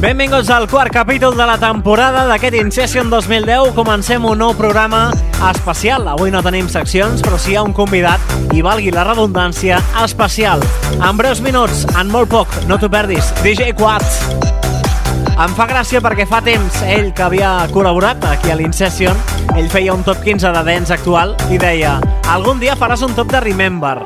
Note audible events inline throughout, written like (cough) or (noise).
Benvinguts al quart capítol de la temporada d'aquest InSession 2010. Comencem un nou programa especial. Avui no tenim seccions, però sí hi ha un convidat, i valgui la redundància, especial. En breus minuts, en molt poc, no t'ho perdis, DJ Quat. Em fa gràcia perquè fa temps ell que havia col·laborat aquí a l'InSession, ell feia un top 15 de dance actual i deia algun dia faràs un top de Remember.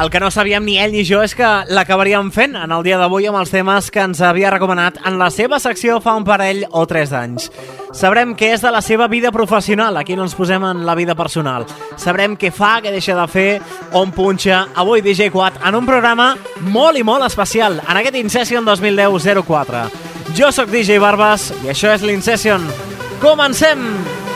El que no sabíem ni ell ni jo és que l'acabaríem fent en el dia d'avui amb els temes que ens havia recomanat en la seva secció fa un parell o tres anys. Sabrem què és de la seva vida professional, aquí no ens posem en la vida personal. Sabrem què fa, què deixa de fer, on punxa. Avui DJ Quat en un programa molt i molt especial, en aquest InSession 2010-04. Jo sóc DJ Barbas i això és l'InSession. Comencem! Comencem!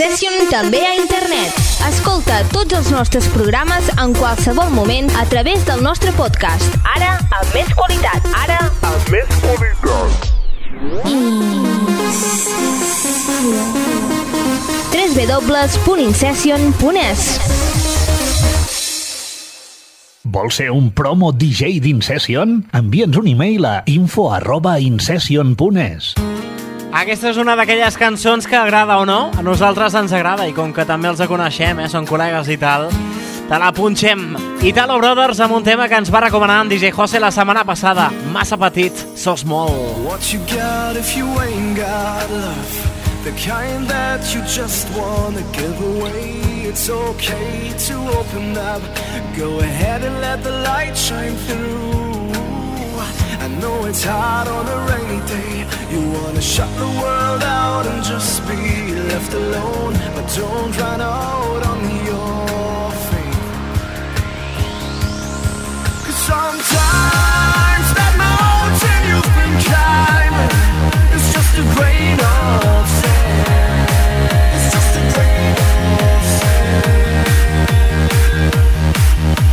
Session també a internet. Escolta tots els nostres programes en qualsevol moment a través del nostre podcast. Ara, amb més qualitat. Ara, amb més qualitat. www.insession.es Vols ser un promo DJ d'Incession? Envia'ns un e-mail a info arroba incession.es. Aquesta és una d'aquelles cançons que agrada o no, a nosaltres ens agrada i com que també els coneixem, eh, són col·legues i tal, te la punxem. Italo Brothers amb un tema que ens va recomanar en DJ Jose la setmana passada, Massa petit, so small. What you got if you ain't got love The kind that you just wanna give away. It's okay to open up. Go ahead and let the light shine through know it's hard on a rainy day. You wanna shut the world out and just be left alone. But don't run out on your faith. Cause sometimes that mountain you've been climbing is just a grain of sand. It's just a grain of sand.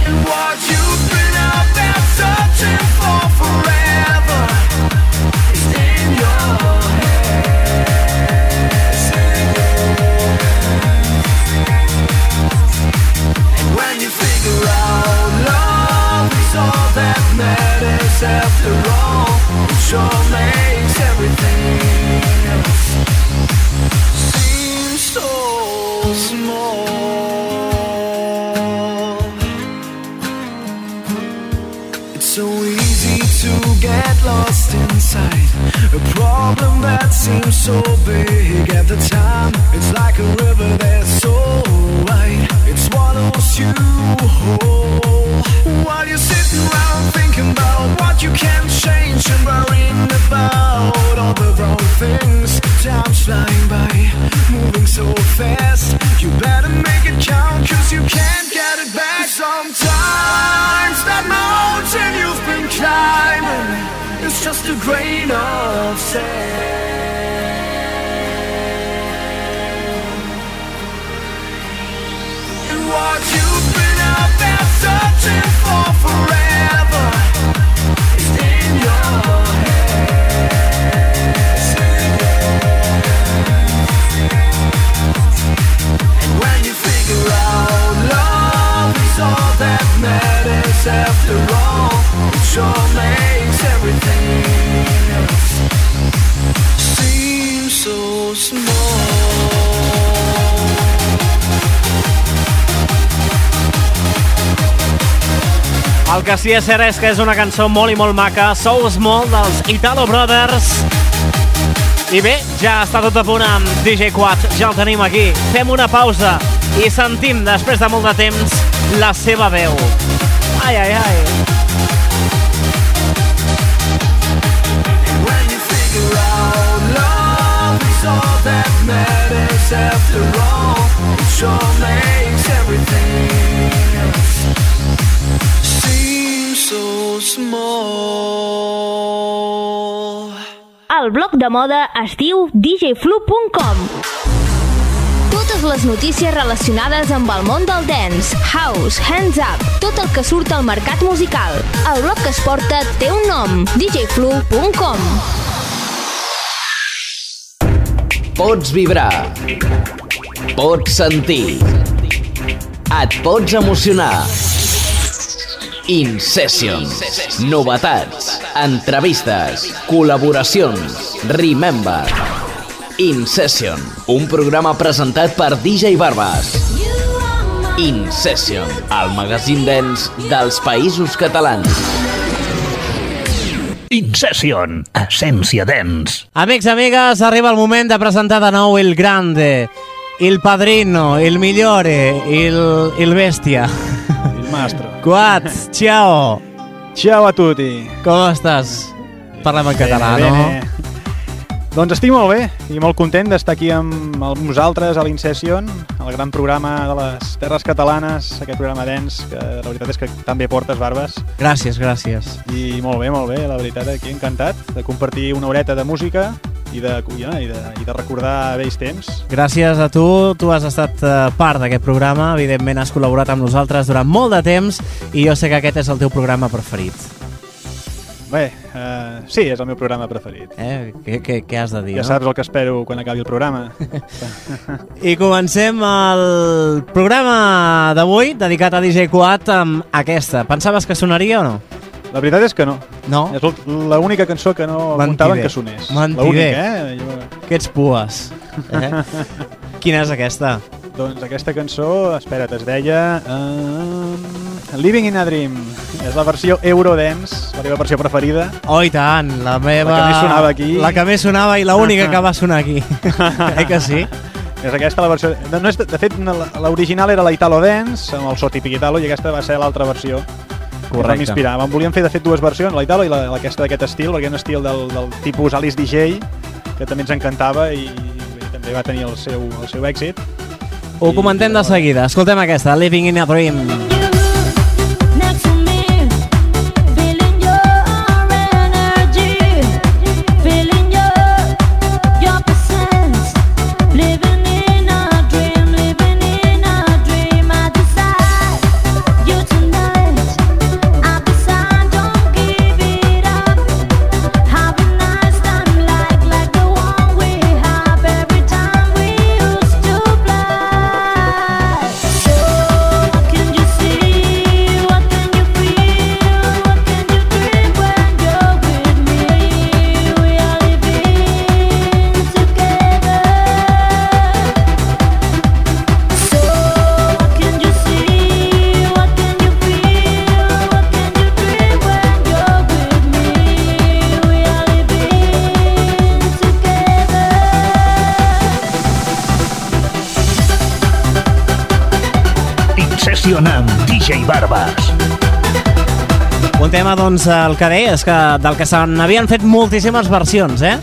And what you've been out there searching for. After all It sure makes everything seems so big at the time. It's like a river that's so wide. It swallows you whole. While you're sitting around thinking about what you can change And worrying about all the wrong things. Time's flying by, moving so fast. You better make it count cause you can't get it back. Sometimes that mountain you've been climbing Is just a grain of sand after all. It sure makes everything El que sí és cert és que és una cançó molt i molt maca, So Small, dels Italo Brothers. I bé, ja està tot a punt amb DJ Quad, ja el tenim aquí. Fem una pausa i sentim, després de molt de temps, la seva veu. Ai, ai, ai. That matters after all, it sure makes El blog de moda es diu djflu.com Totes les notícies relacionades amb el món del dance, house, hands up, tot el que surt al mercat musical. El blog que es porta té un nom, djflu.com Pots vibrar. Pots sentir. Et pots emocionar. InSession. Novetats. Entrevistes. Col·laboracions. Remember. InSession. Un programa presentat per DJ Barbas. InSession. El magazín dens dels països catalans. Incession, essència dens. Amics, amigues, arriba el moment de presentar de nou el grande, el padrino, el migliore, el, el bestia. (laughs) Il mastro. Quat, ciao, Ciao a tutti. com estàs? Parlem en català, Bene, no? Doncs estic molt bé i molt content d'estar aquí amb, vosaltres a l'Incession, el gran programa de les Terres Catalanes, aquest programa dens, que la veritat és que també portes barbes. Gràcies, gràcies. I molt bé, molt bé, la veritat, aquí encantat de compartir una horeta de música i de, ja, i de, i de recordar vells temps. Gràcies a tu, tu has estat eh, part d'aquest programa, evidentment has col·laborat amb nosaltres durant molt de temps i jo sé que aquest és el teu programa preferit. Bé, eh, sí, és el meu programa preferit. Eh? Què, què, què has de dir, Ja no? saps el que espero quan acabi el programa. I comencem el programa d'avui dedicat a DJ Quat amb aquesta. Pensaves que sonaria o no? La veritat és que no. No? És l'única cançó que no Mentider. apuntaven que sonés. Mentider. L'única, eh? Jo... Que ets pues. Eh? (laughs) Quina és aquesta? Doncs aquesta cançó, espera't, es deia... Uh, Living in a Dream. És la versió Eurodance, la meva versió preferida. Oh, i tant, la meva... La que més sonava aquí. La que més sonava i l'única que va sonar aquí. (laughs) eh que sí? És aquesta la versió... De, no és, de fet, la- l'original era la Italo Dance, amb el so típic Italo, i aquesta va ser l'altra versió. Correcte. Vam inspirar. Vam, volíem fer, de fet, dues versions, la Italo i la, aquesta d'aquest estil, perquè és un estil del, del tipus Alice DJ, que també ens encantava i, i també va tenir el seu, el seu èxit. Ho I- comentem de seguida. Escoltem aquesta, Living in a Dream. Next Incession amb DJ Barbas. Un tema, doncs, el que deies, que, del que se n'havien fet moltíssimes versions, eh?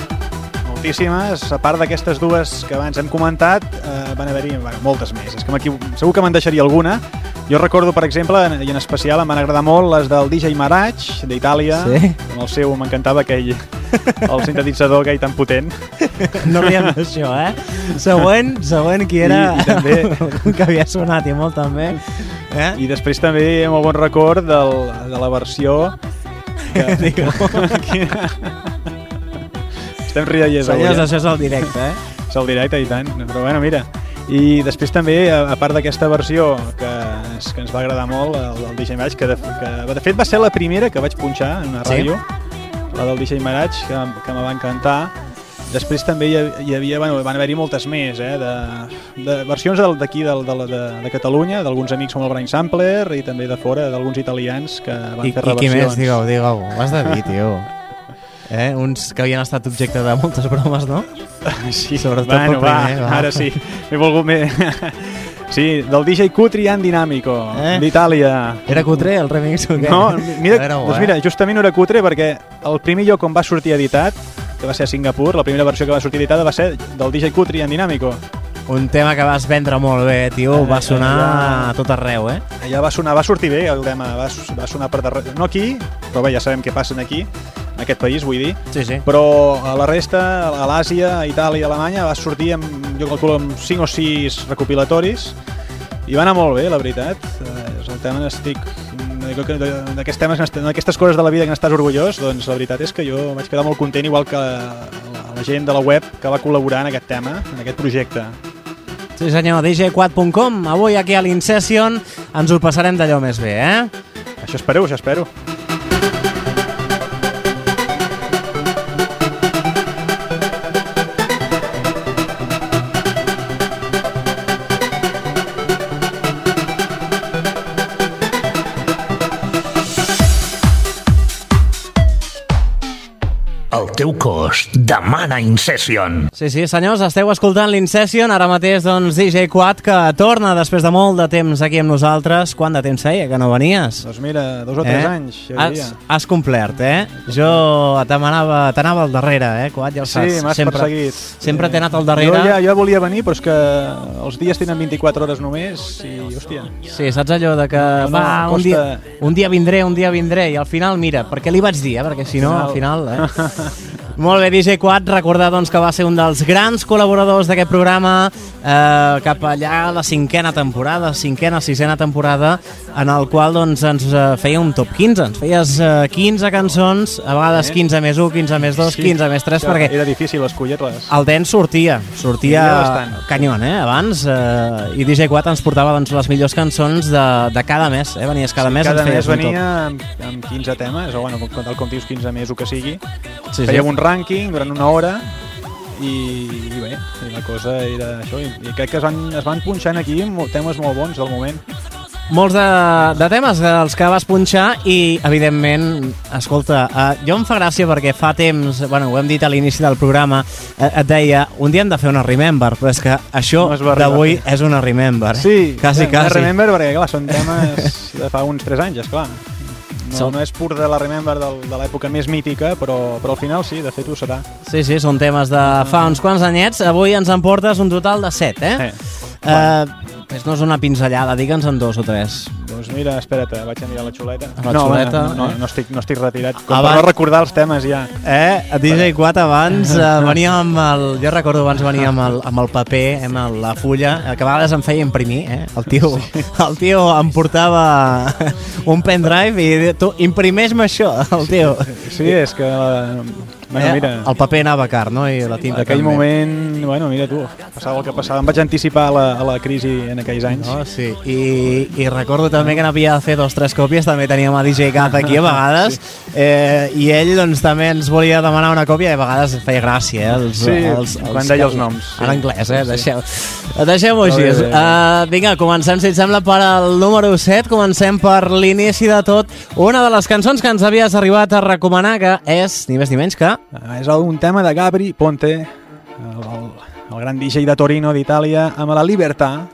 Moltíssimes, a part d'aquestes dues que abans hem comentat, eh, van haver-hi bueno, moltes més. És que m'equivo- segur que me'n deixaria alguna. Jo recordo, per exemple, i en especial em van agradar molt les del DJ Maraj, d'Itàlia, Sí? amb el seu, m'encantava aquell, el sintetitzador aquell tan potent. No riem d'això, eh? Següent, següent, qui era? I- i també- que havia sonat i molt també. Eh? I després també molt bon record del, de la versió que, Digue-ho. (laughs) estem riallers avui, Senyors, eh? això és el directe, eh? (laughs) És el directe i tant, però bueno, mira. I després també, a, a part d'aquesta versió que ens, que ens va agradar molt, el, el DJ Mirage, que de, que de fet va ser la primera que vaig punxar en una Sí? ràdio, la del DJ Mirage, que, que me va encantar. Després també hi, hi havia, bueno, van haver-hi moltes més, eh, de, de versions d'aquí, del- de, de, de Catalunya, d'alguns amics com el Brain Sampler i també de fora, d'alguns italians que van I, fer I qui més? reversions. Digueu, digueu. Ho has de dir, tio. (laughs) Eh? Uns que havien estat objecte de moltes bromes, no? Sí, Sobretot bueno, primer, va, va. ara sí. M'he volgut... M'he... (laughs) Sí, del DJ Cutrian Dinàmico, Eh? eh? d'Itàlia. Era cutre el remix o què? No, mira, Era bo, doncs eh? mira, justament no era cutre perquè el primer lloc on va sortir editat, que va ser a Singapur, la primera versió que va sortir editada va ser del DJ Cutrian Dinàmico. Un tema que vas vendre molt bé, tio. Eh, Va sonar allà- a tot arreu, eh? Allà va sonar, va sortir bé el tema, va, va sonar per darrere, no aquí, però bé, ja sabem què passen aquí, en aquest país, vull dir, Sí, sí. però a la resta, a l'Àsia, a Itàlia, a Alemanya, va sortir amb, jo calculo, amb 5 o 6 recopilatoris i va anar molt bé, la veritat. Eh, És el tema que D'aquests temes, d'aquestes coses de la vida que n'estàs orgullós, doncs la veritat és que jo vaig quedar molt content, igual que la, la gent de la web que va col·laborar en aquest tema, en aquest projecte. Sí senyor, djquad.com. Avui aquí a l'Incession ens ho passarem d'allò més bé, eh? Això espero, això espero. Teu cos demana Incession. Sí, sí, senyors, esteu escoltant l'Incession, ara mateix, doncs, DJ Quad, que torna després de molt de temps aquí amb nosaltres. Quant de temps feia que no venies? Doncs mira, dos o tres anys, jo diria. Has, has complert, eh? Jo t'anava t'anava al darrere, eh, Quad, ja ho Sí, saps. m'has sempre, perseguit. Sempre t'he anat al darrere. Jo ja, jo volia venir, però és que els dies tenen 24 hores només i, hòstia, Sí, saps allò de que No, no, va, un, costa- dia, un dia vindré, un dia vindré, i al final, mira, perquè li vaig dir, eh? perquè si no, al final... Eh? (laughs) Molt bé, DJ Quad, recordar doncs, que va ser un dels grans col·laboradors d'aquest programa eh, cap allà a la cinquena temporada, cinquena, sisena temporada, en el qual doncs, ens eh, feia un top 15. Ens feies eh, 15 cançons, a vegades 15 més 1, 15 més 2, 15 més 3, Això perquè Era difícil escollir-les. el dance sortia, sortia canyon, eh, abans, eh, i DJ Quat ens portava doncs, les millors cançons de, de cada mes, eh, venies cada mes, Cada ens mes feies un venia amb, amb 15 temes, o bueno, com, com dius 15 més o que sigui. Sí, sí. Fèiem un rànquing durant una hora i, i bé, i la cosa era això. I, i crec que es van, es van punxant aquí temes molt bons del moment. Molts de, de temes dels que vas punxar i, evidentment, escolta, uh, jo em fa gràcia perquè fa temps, bueno, ho hem dit a l'inici del programa, uh, et deia, un dia hem de fer una Remember, però és que això No d'avui és una Remember. Sí, quasi, ja, quasi. Remember, perquè clar, són temes de fa uns 3 anys, esclar. No, no és pur de la Remember del, de l'època més mítica, però, però al final sí, de fet ho serà. Sí, sí, són temes de fa uns quants anyets. Avui ens en portes un total de 7, eh? Eh. Uh, Fes-nos una pinzellada, digue'ns en dos o tres. Doncs mira, espera't, vaig a mirar la xuleta. La no, xuleta, no, no, eh? no, estic, no estic retirat. Com Abans- per no recordar els temes ja. Eh, a DJ 4 abans eh, (laughs) venia amb el... Jo recordo abans venia amb el, amb el paper, eh, amb el, la fulla, eh, que a vegades em feia imprimir, eh? El tio, (laughs) el tio em portava un pendrive i tu, imprimeix-me això, el tio. Sí, és que... Bueno, eh, mira, El paper anava car, no? I la en tinta aquell també. moment, bueno, mira tu, passava el que passava. Em vaig anticipar a la, a la crisi en aquells anys. No, sí. I, I recordo també que n'havia de fer dos tres còpies, també teníem a DJ Cat aquí a vegades, eh, i ell doncs també ens volia demanar una còpia i a vegades feia gràcia, eh? Els, Sí, els, quan deia els noms, sí. En anglès, eh? Sí. Deixeu, deixeu-ho així. Bé, bé, bé. Uh, vinga, comencem, si et sembla, per al número 7, comencem per l'inici de tot. Una de les cançons que ens havies arribat a recomanar, que és, ni més ni menys que... Ah, És un tema de Gabri Ponte, el, el, gran DJ de Torino d'Itàlia, amb la Libertà.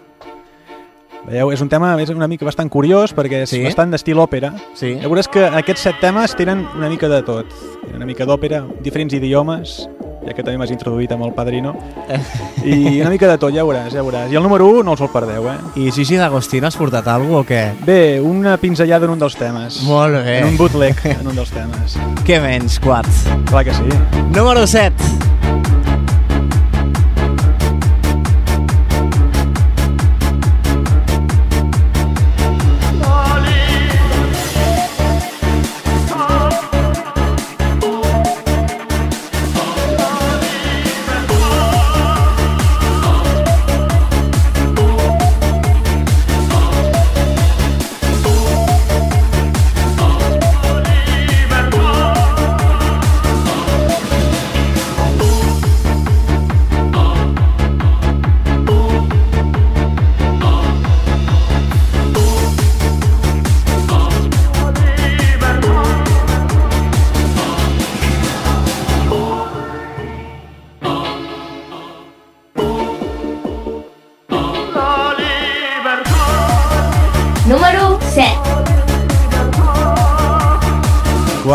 Veieu, és un tema és una mica bastant curiós perquè és Sí. sí. bastant d'estil òpera. Sí. Ja veuràs que aquests set temes tenen una mica de tot. Tenen una mica d'òpera, diferents idiomes, ja que també m'has introduït amb el Padrino. (laughs) I una mica de tot, ja veuràs, ja veuràs. I el número 1 no us el perdeu, eh? I Gigi D'Agostino has portat alguna o què? Bé, una pinzellada en un dels temes. Molt bé. En un bootleg, en un dels (laughs) temes. Què menys, Quat? Clar que sí. Número 7.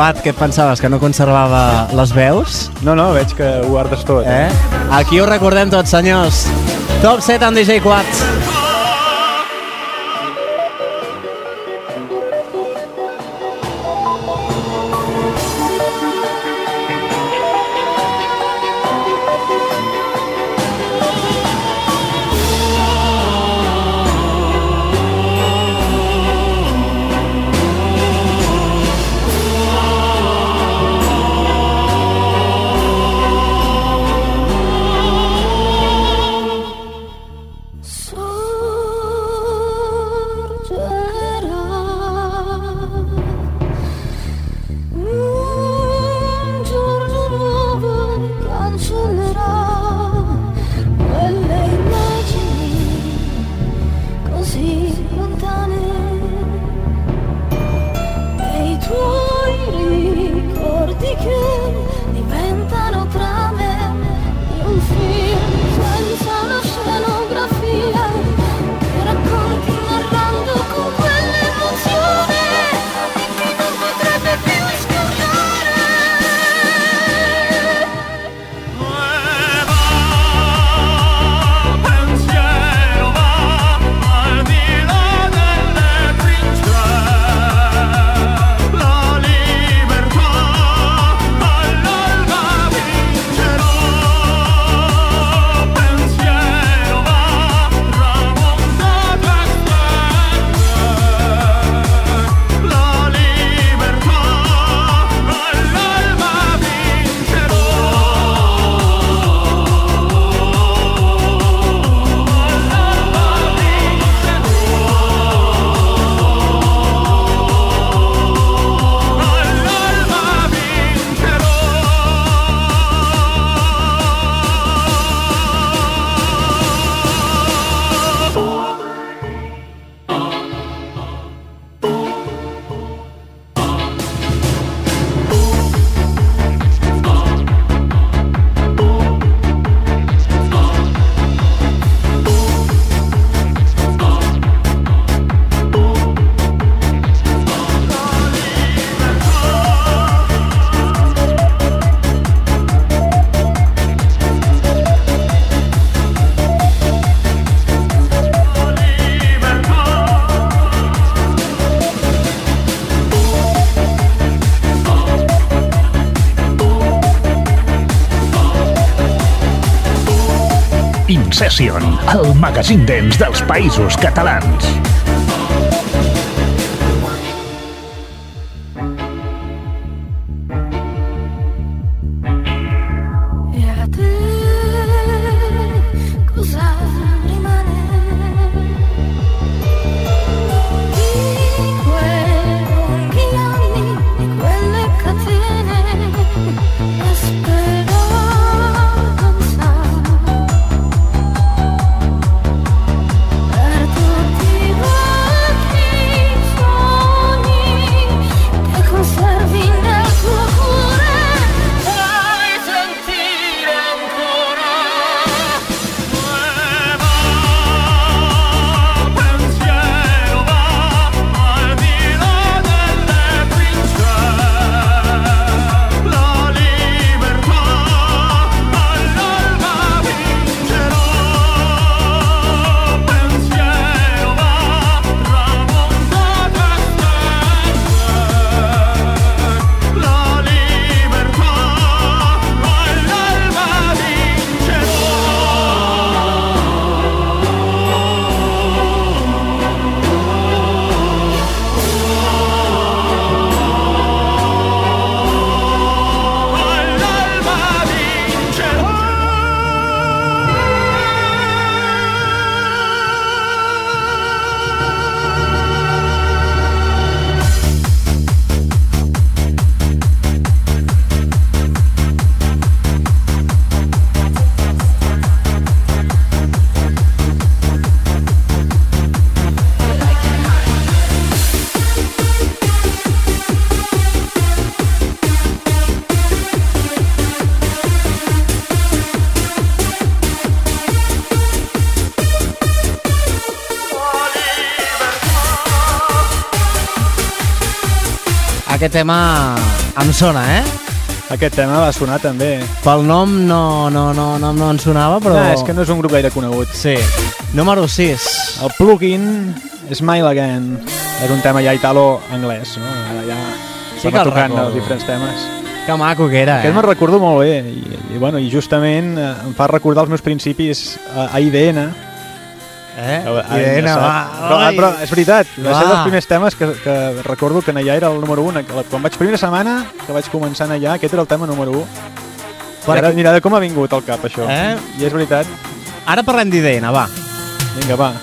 acabat, què pensaves? Que no conservava les veus? No, no, veig que ho guardes tot. Eh? eh? Aquí ho recordem tots, senyors. Top 7 amb DJ Quartz. Session, el magazín dents dels països catalans. Aquest tema em sona, eh? Aquest tema va sonar també. Pel nom no, no, no, no, no en sonava, però... No, és que no és un grup gaire conegut. Sí. Número 6. El plugin Smile Again és un tema ja italo anglès, no? Ara ja Sí sí que el tocant recordo. els diferents temes. Que maco que era, Aquest eh? me'n recordo molt bé i, i, bueno, i justament eh, em fa recordar els meus principis a, a IDN. Eh? A- a- IDN, a- va. Però, Ai. però és veritat, va Va. ser dels primers temes que, que recordo que en allà era el número 1. Quan vaig primera setmana que vaig començar en allà, aquest era el tema número 1. I Per ara mira de com ha vingut al cap això. Eh? I és veritat. Ara parlem d'IDN, va. Vinga, va.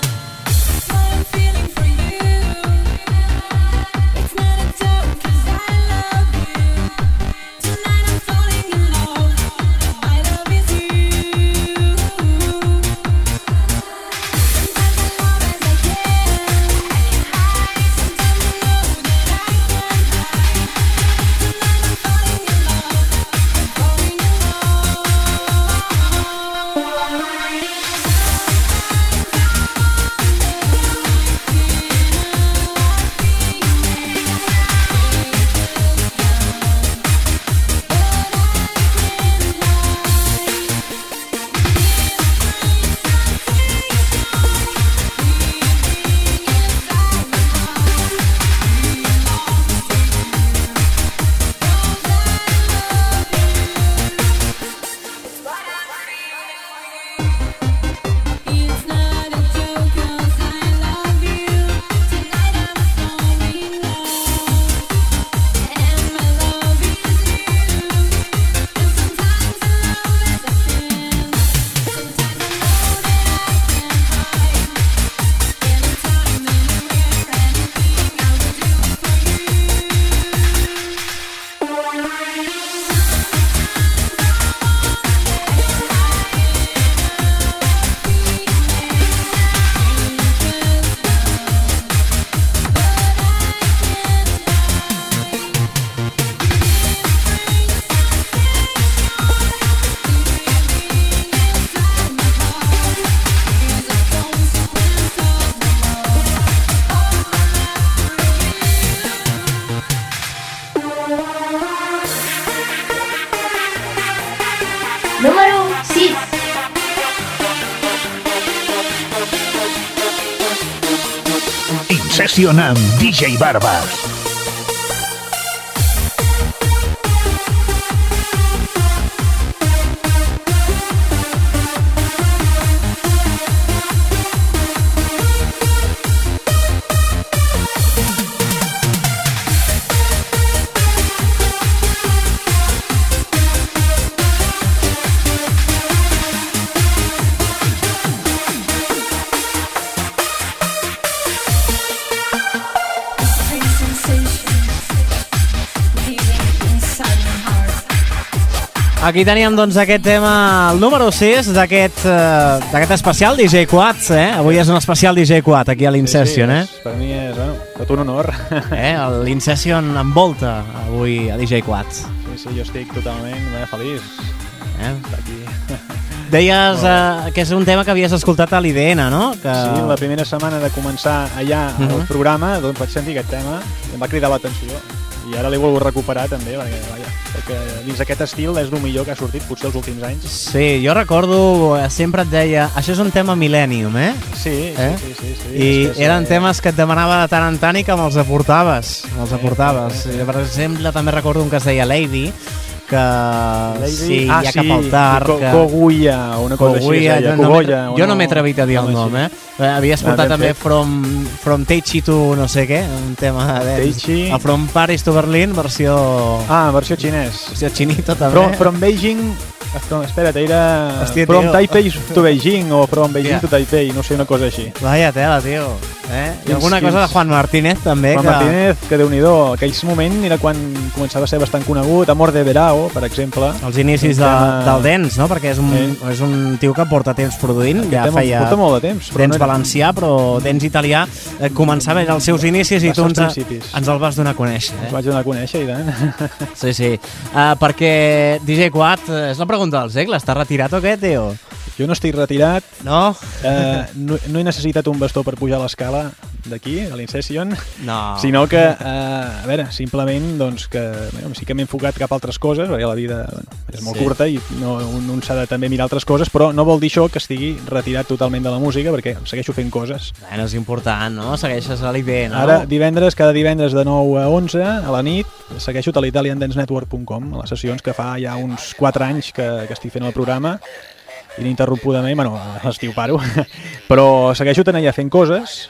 Incession amb DJ Barbas. Aquí teníem doncs aquest tema, el número 6 d'aquest eh, especial DJ Quads, eh? Avui és un especial DJ Quad aquí a l'Incession, sí, eh? és- Per mi és, bueno, tot un honor. eh? L'Incession envolta avui a DJ Quads. Sí, sí, jo estic totalment eh, feliç Eh? d'estar aquí. (laughs) Deies eh, que és un tema que havies escoltat a l'IDN, no? Que... Sí, la primera setmana de començar allà Mhm. el programa, doncs vaig sentir aquest tema i em va cridar l'atenció. I ara l'he volgut recuperar també, perquè vaja, que dins aquest estil és el millor que ha sortit potser els últims anys. Sí, jo recordo, eh, sempre et deia, això és un tema Millennium, eh? Sí, Eh? sí, sí, sí, sí. I Després, eren eh, temes que et demanava de tant en tant i que me'ls aportaves. Me'ls aportaves. eh, eh. Per exemple, també recordo un que es deia Lady, que sí, ah, hi ha sí, cap altar, Co que... Cogulla, una cosa Cogulla, així. no Cogolla, jo no m'he atrevit a dir el nom, eh? Eh, Havia escoltat ben també fet. From, From Teichi to no sé què, un tema de Teichi. El From Paris to Berlin, versió, Ah, versió xinès. versió xinito també. From, from Beijing... From, espera't, era... Hòstia, from tio. Taipei to Beijing o From Beijing Hòstia. to Taipei, no sé, una cosa així. Vaya tela, tio. Eh? I Quins- alguna cosa de Juan Martínez també. Juan que... Martínez, que déu-n'hi-do, aquell moment era quan començava a ser bastant conegut, Amor de Verao, per exemple. Els inicis de, tema- del Dens, no? Perquè és un, Sí. és un tio que porta temps produint, ja tema feia porta molt de temps, però Dens no era- valencià, però Dens italià eh, començava als seus inicis i tu ens, ens el vas donar a conèixer. Ens Eh? vaig donar a conèixer, i tant. Sí, sí. Uh, perquè DJ Quat, eh, és la pregunta del segle, està retirat o què, tio? Jo no estic retirat, No? eh, no, no he necessitat un bastó per pujar l'escala d'aquí, de l'Incession, No. sinó que, eh, a veure, simplement doncs, que bueno, sí que m'he enfocat cap a altres coses, perquè la vida bueno, és molt Sí. curta i no, un, un s'ha de també mirar altres coses, però no vol dir això que estigui retirat totalment de la música, perquè segueixo fent coses. Bueno, és important, no? Segueixes a l'IB, no? Ara, divendres, cada divendres de 9 a 11, a la nit, segueixo a l'italiandancenetwork.com, a les sessions que fa ja uns 4 anys que, que estic fent el programa, ininterrompudament, bueno, l'estiu paro, (laughs) però segueixo tenint allà fent coses,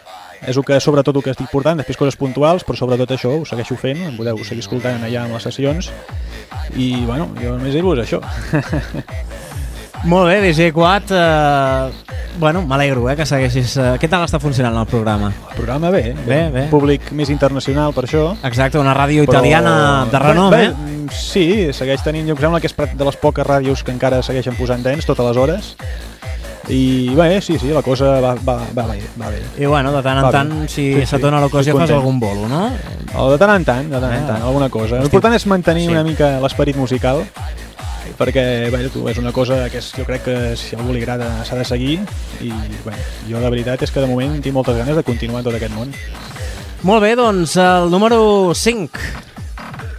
és el que, sobretot el que estic portant, després coses puntuals, però sobretot això ho segueixo fent, em podeu seguir escoltant allà amb les sessions, i, bueno, jo només dir-vos això. (laughs) Molt bé, DJ Quat. Eh, bueno, m'alegro eh, que segueixis... Eh, què tal està funcionant el programa? El programa bé, Bé, bé. públic més internacional per això, Exacte, una ràdio Però- italiana de renom, bé, eh? bé, Sí, segueix tenint, jo em sembla que és de les poques ràdios que encara segueixen posant dents totes les hores. I bé, sí, sí, la cosa va, va, va, bé, va bé. I bueno, de tant en Va bé. tant, si Sí, sí. dona l'ocasió, fas algun bolo, no? O de tant en tant, de tant en Eh, tant, alguna cosa. L'important és mantenir sí. una mica l'esperit musical, perquè bé, tu, és una cosa que és, jo crec que si a algú li agrada s'ha de seguir i bé, jo la veritat és que de moment tinc moltes ganes de continuar en tot aquest món. Molt bé, doncs el número 5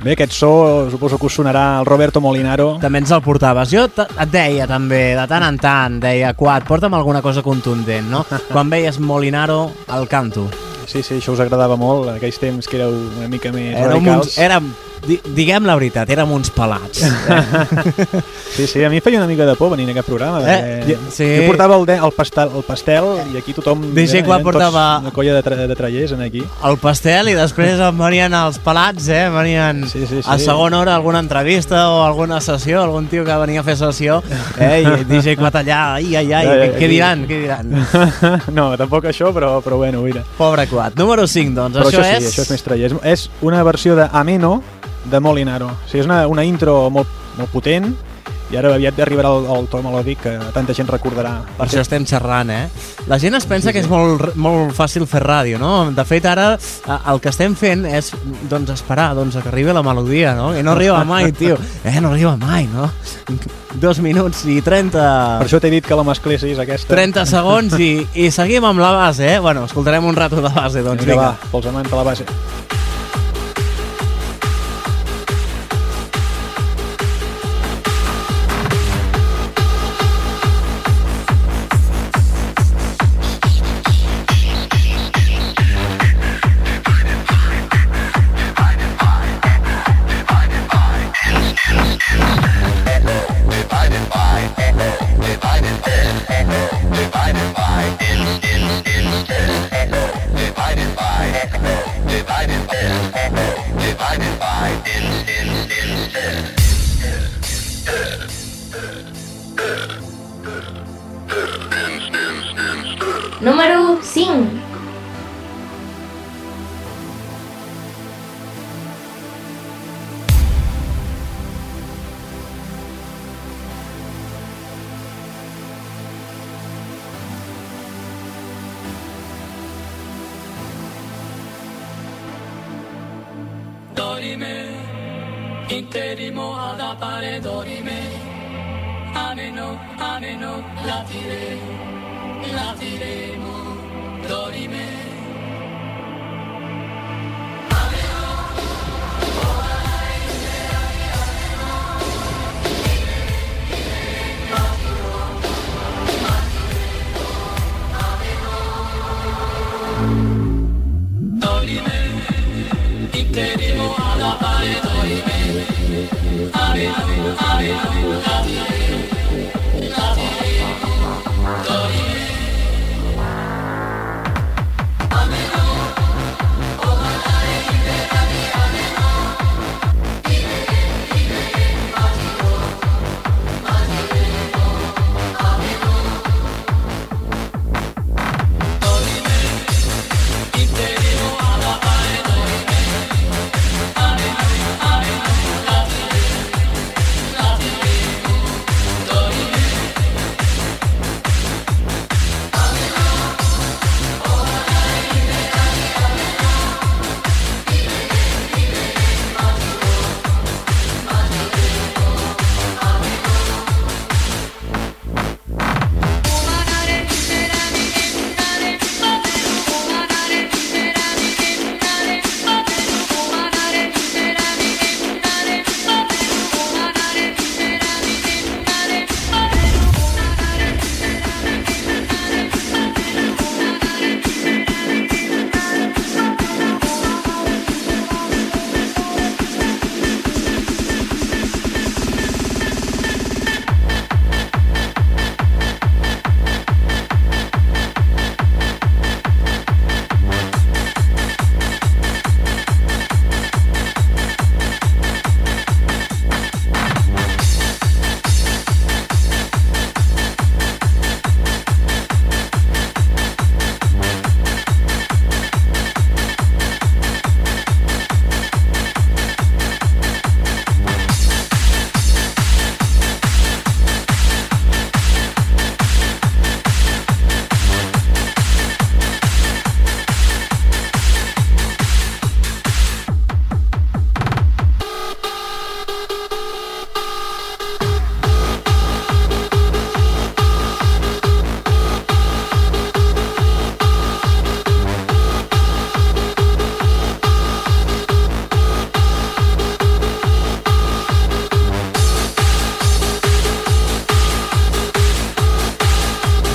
Bé, aquest so suposo que us sonarà el Roberto Molinaro. també ens el portaves. Jo et deia també, de tant en tant, deia, Quat, porta'm alguna cosa contundent, no? (laughs) Quan veies Molinaro, el canto. Sí, sí, això us agradava molt, en aquells temps que éreu una mica més Érem radicals. uns, érem, di, diguem la veritat, érem uns pelats. Eh? Sí, sí, a mi feia una mica de por venir a aquest programa. Eh, perquè sí. Jo portava el, de, el, pastel, el pastel i aquí tothom... DJ eren tots portava- Una colla de, tra de trallers en aquí. el pastel i després em venien els pelats, eh? Venien Sí, sí, sí. a segona hora alguna entrevista o alguna sessió, algun tio que venia a fer sessió, eh? I DJ Quat allà, ai, ai, ai, ja, què, diran, què diran? (laughs) no, tampoc això, però, però bueno, mira. Pobre Quat. Número 5, doncs, Però això, això, sí, és... això és més traller. És, és una versió de Ameno de Molinaro. O sigui, és una, una intro molt, molt potent i ara aviat arribarà el, el to melòdic que tanta gent recordarà. Per això estem xerrant, eh? La gent es pensa Sí, que sí. és molt, molt fàcil fer ràdio, no? De fet, ara eh, el que estem fent és doncs, esperar doncs, que arribi la melodia, no? I no arriba mai, tio. Eh, no arriba mai, no? Dos minuts i 30... Per això t'he dit que la mesclessis aquesta. 30 segons i, i seguim amb la base, eh? Bueno, escoltarem un rato de base, doncs Vinga, vinga. va, pels amants de la base. Thank you.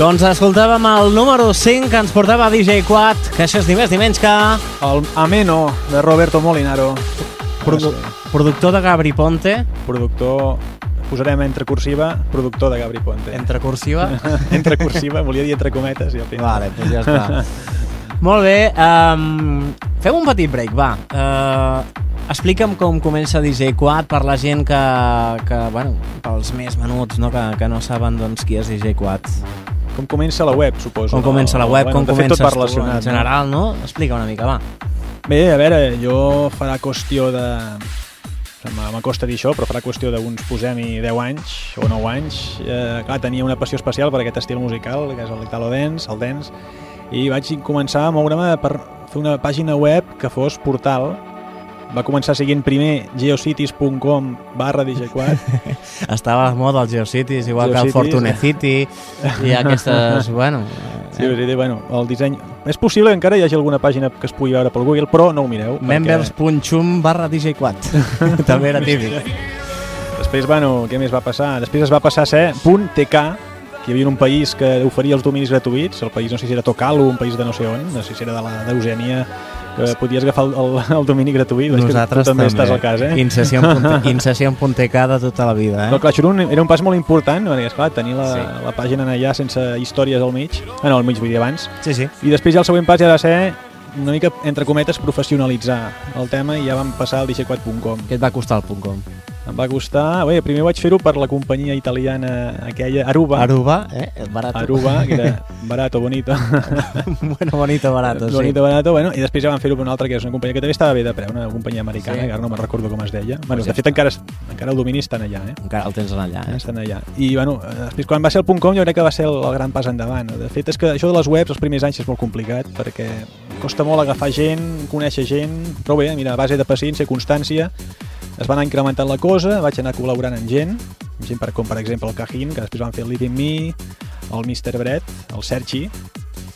Doncs escoltàvem el número 5 que ens portava DJ Quad, que això és ni més ni menys que El Ameno, de Roberto Molinaro. produ Sí. productor de Gabri Ponte, Productor, posarem entre cursiva, productor de Gabri Ponte. entre cursiva. (laughs) entre cursiva, volia dir entre cometes i al final. Vale, doncs ja està. (laughs) Molt bé, um, fem un petit break, va. Uh, explica'm com comença DJ Quad per la gent que, que bueno, pels més menuts, no? Que, que no saben doncs, qui és DJ Quad. Com comença la web, suposo. Com comença la web, com de fet, comences tot tu en general, no? Explica una mica, va. Bé, a veure, jo farà qüestió de... M'acosta dir això, però farà qüestió d'uns, posem-hi 10 anys o 9 anys. Eh, clar, tenia una passió especial per aquest estil musical, que és l'Italo Dance, el Dance, i vaig començar a moure'm per fer una pàgina web que fos portal. Va començar seguint primer geocities.com barra DJ4 (laughs) Estava a moda el GeoCities, igual que el GeoCities. Fortune City (laughs) i aquestes, bueno... Sí, és a dir, bueno, el disseny... És possible que encara hi hagi alguna pàgina que es pugui veure pel Google, però no ho mireu. perquè- Members.xum barra DJ Quad. (laughs) També era típic. Després, bueno, què més va passar? Després es va passar a ser .tk, que hi havia un país que oferia els dominis gratuïts, el país no sé si era Tocalo, un país de no sé on, no sé si era de la d'Eugènia, que podies agafar el, el, el domini gratuït. Veig que Nosaltres tu també, també. estàs al cas, eh? Incession.tk (laughs) Incession.tk de tota la vida, eh? Però clar, això era un, era un pas molt important, perquè, esclar, tenir la, Sí. la pàgina allà sense històries al mig, ah, no, al mig vull dir abans, Sí, sí. i després ja el següent pas ja ha de ser una mica, entre cometes, professionalitzar el tema i ja vam passar al dj4.com. Què et va costar el com? Em va costar... Bé, primer vaig fer-ho per la companyia italiana aquella, Aruba. Aruba, eh? Barato. Aruba, que era (laughs) barato, bonito. bueno, bonito, barato, sí. bonito, barato, bueno, i després ja van fer-ho per una altra, que és una companyia que també estava bé de preu, una companyia americana, Sí. que ara no me'n recordo com es deia. Bueno, de fet, encara, encara el domini estan allà, eh? Encara el tens allà, eh? Estan allà. I, bueno, eh, després quan va ser el .com jo crec que va ser el, el gran pas endavant. De fet, és que això de les webs els primers anys és molt complicat perquè costa molt agafar gent, conèixer gent, però bé, mira, a base de paciència, constància, es va anar incrementant la cosa, vaig anar col·laborant amb gent, amb gent per, com per exemple el Cajín, que després van fer el Living Me, el Mr. Brett, el Sergi,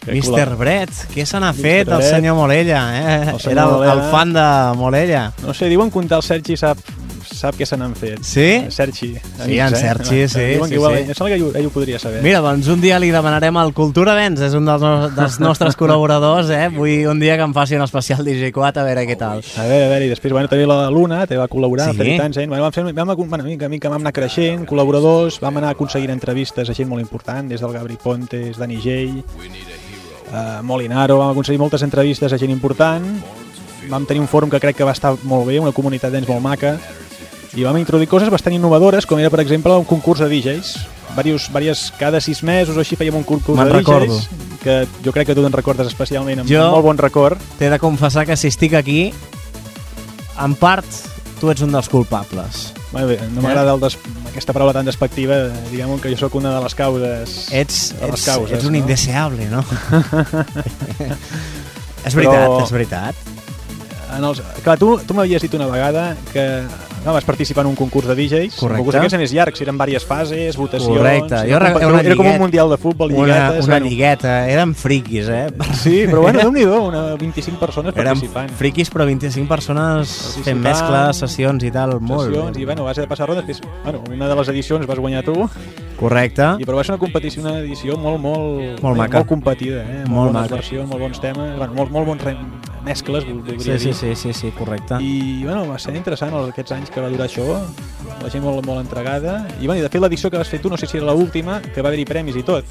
Mr. Brett, què se n'ha fet el Brett. senyor Morella, eh? El senyor Era el, el fan de Morella. No sé, diuen que un tal Sergi sap, sap què se n'han fet. Sí? Sergi. Sí, en Sergi, sí, Diuen sí, que igual, sí. Em sembla que ell, ell ho podria saber. Mira, doncs un dia li demanarem al Cultura Dance, és un dels, no, dels nostres col·laboradors, eh? Vull un dia que em faci un especial DJ4 a veure què tal. A veure, a veure, i després bueno, també la Luna també va col·laborar, Sí? fer tants anys. Bueno, vam fer, vam, bueno, mica, mica vam anar creixent, col·laboradors, vam anar aconseguint entrevistes a gent molt important, des del Gabri Pontes, Dani Gell, uh, Molinaro, vam aconseguir moltes entrevistes a gent important, vam tenir un fòrum que crec que va estar molt bé, una comunitat dents molt maca, i vam introduir coses bastant innovadores, com era, per exemple, un concurs de DJs. Varios, varios, cada sis mesos o així fèiem un concurs de recordo. DJs, que jo crec que tu te'n recordes especialment, amb, Jo- molt bon record. T'he de confessar que si estic aquí, en part, tu ets un dels culpables. Bueno, bé, no m'agrada el des... aquesta paraula tan despectiva, diguem que jo sóc una de les causes. Ets, de les ets, causes, ets un no? indeseable, no? (laughs) (laughs) és veritat, Però- és veritat. En els... Clar, tu, tu m'havies dit una vegada que no, vas participar en un concurs de DJs. Correcte. Un concurs d'aquests més llargs, eren diverses fases, votacions... Correcte. Era, Jo era, una era com un mundial de futbol, Una, lliguetes... una bueno, lligueta, érem friquis, eh? Sí, però bueno, (laughs) déu-n'hi-do, una 25 persones Érem participant. friquis, però 25 persones fent mescles, sessions i tal, molt Sessions. I bueno, vas de passar rondes, després, bueno, una de les edicions vas guanyar tu, Correcte. i però va ser una competició, una edició molt, molt, Molt maca. molt competida, eh? Molt bones maca. versions, molt bons temes, bueno, molt, molt bons. Mescles, vol- voldria Sí, sí, dir. sí, sí, sí, correcte. I bueno, va ser interessant aquests anys que va durar això, la gent molt, molt entregada. I, bueno, i de fet l'edició que vas fer tu, no sé si era l'última, que va haver-hi premis i tot.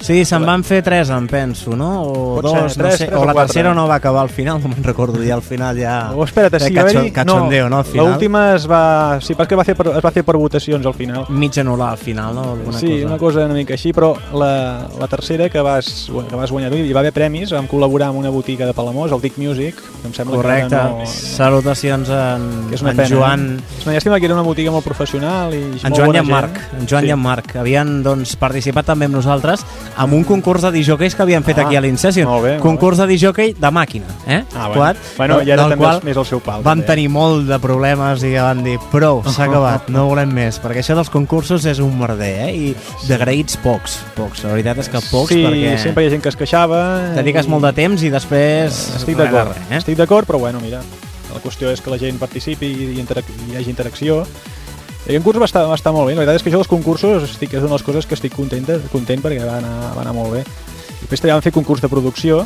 Sí, se'n van fer tres, em penso, no? O Pot ser dos, no tres, sé. tres o o la quatre. tercera no va acabar al final, (laughs) no me'n recordo, i al final ja... Oh, espera't, Eh, sí, va haver-hi... cachondeo, no, al final? L'última es va... Sí, perquè va fer per, es va fer per votacions al final. Mig anul·lar al final, no? Alguna sí, cosa. una cosa una mica així, però la, la tercera que vas, que vas guanyar tu, hi va haver premis, vam col·laborar amb una botiga de Palamós, el Dick Music, que em sembla Correcte. que ara no... Salutacions en, que és una en pena, Joan... Eh? És una llàstima que era una botiga molt professional i En molt Joan i en Marc, gent. en Joan sí. i en Marc havien doncs, participat també amb nosaltres amb un concurs de disjockeys que havien fet Ah, aquí a l'Incession. concurs de disjockey de màquina, eh? Ah, bueno. Quad, Bueno, ja era del també qual més el seu pal. Van també. tenir molt de problemes i van dir prou, s'ha acabat, no volem més, perquè això dels concursos és un merder, eh? I d'agraïts pocs, pocs. La veritat és que pocs sí, perquè sempre hi ha gent que es queixava. dediques i- molt de temps i després... Estic d'acord, Eh? estic d'acord, però bueno, mira, la qüestió és que la gent participi i hi hagi interacció. I el concurs va estar, va estar molt bé. La veritat és que jo dels concursos estic, és una de les coses que estic content, content perquè va anar, va anar molt bé. I després també vam fer concurs de producció.